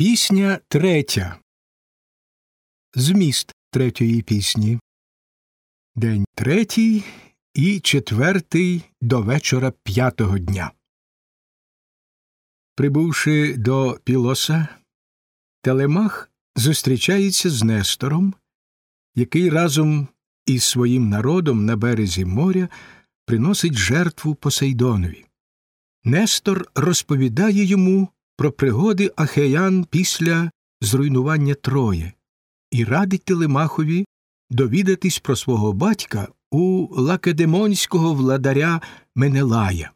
Пісня третя. Зміст третьої пісні. День третій і четвертий до вечора п'ятого дня. Прибувши до Пілоса, Телемах зустрічається з Нестором, який разом із своїм народом на березі моря приносить жертву Посейдонові. Нестор розповідає йому про пригоди Ахеян після зруйнування Троє і радить Телемахові довідатись про свого батька у лакедемонського владаря Менелая.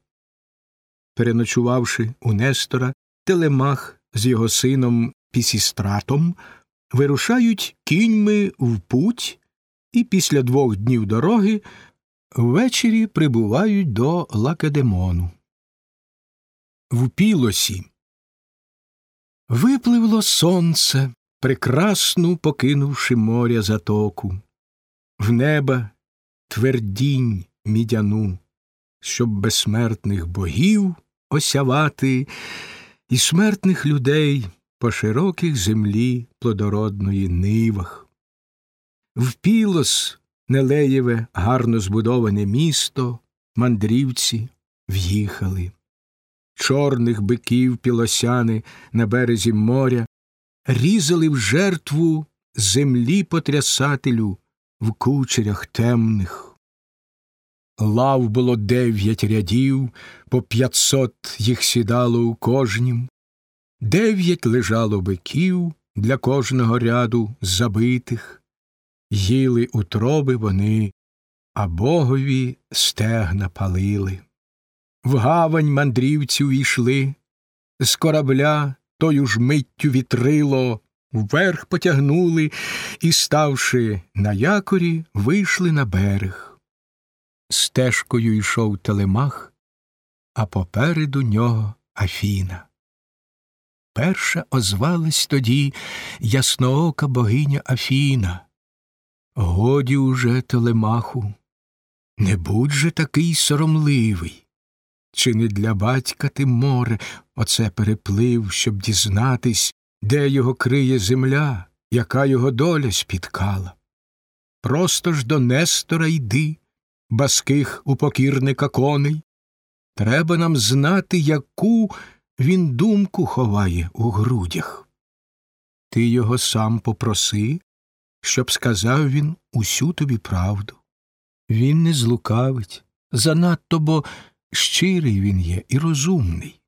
Переночувавши у Нестора, Телемах з його сином Пісістратом вирушають кіньми в путь і після двох днів дороги ввечері прибувають до Лакедемону. В Пілосі Випливло сонце, прекрасну покинувши моря затоку, в неба твердінь мідяну, щоб безсмертних богів осявати і смертних людей по широких землі плодородної нивах. В Пілос Нелеєве гарно збудоване місто, мандрівці в'їхали чорних биків пілосяни на березі моря, різали в жертву землі потрясателю в кучерях темних. Лав було дев'ять рядів, по п'ятсот їх сідало у кожнім, дев'ять лежало биків для кожного ряду забитих, їли утроби вони, а богові стегна палили в гавань мандрівці увійшли, з корабля тою ж миттю вітрило, вверх потягнули і, ставши на якорі, вийшли на берег. Стежкою йшов телемах, а попереду нього Афіна. Перша озвалась тоді ясноока богиня Афіна. Годі уже телемаху, не будь же такий соромливий. Чи не для батька ти море оце переплив, щоб дізнатись, де його криє земля, яка його доля спіткала? Просто ж до Нестора йди, баских упокірника коней. Треба нам знати, яку він думку ховає у грудях. Ти його сам попроси, щоб сказав він усю тобі правду. Він не злукавить, занадто бо щирий він є і розумний.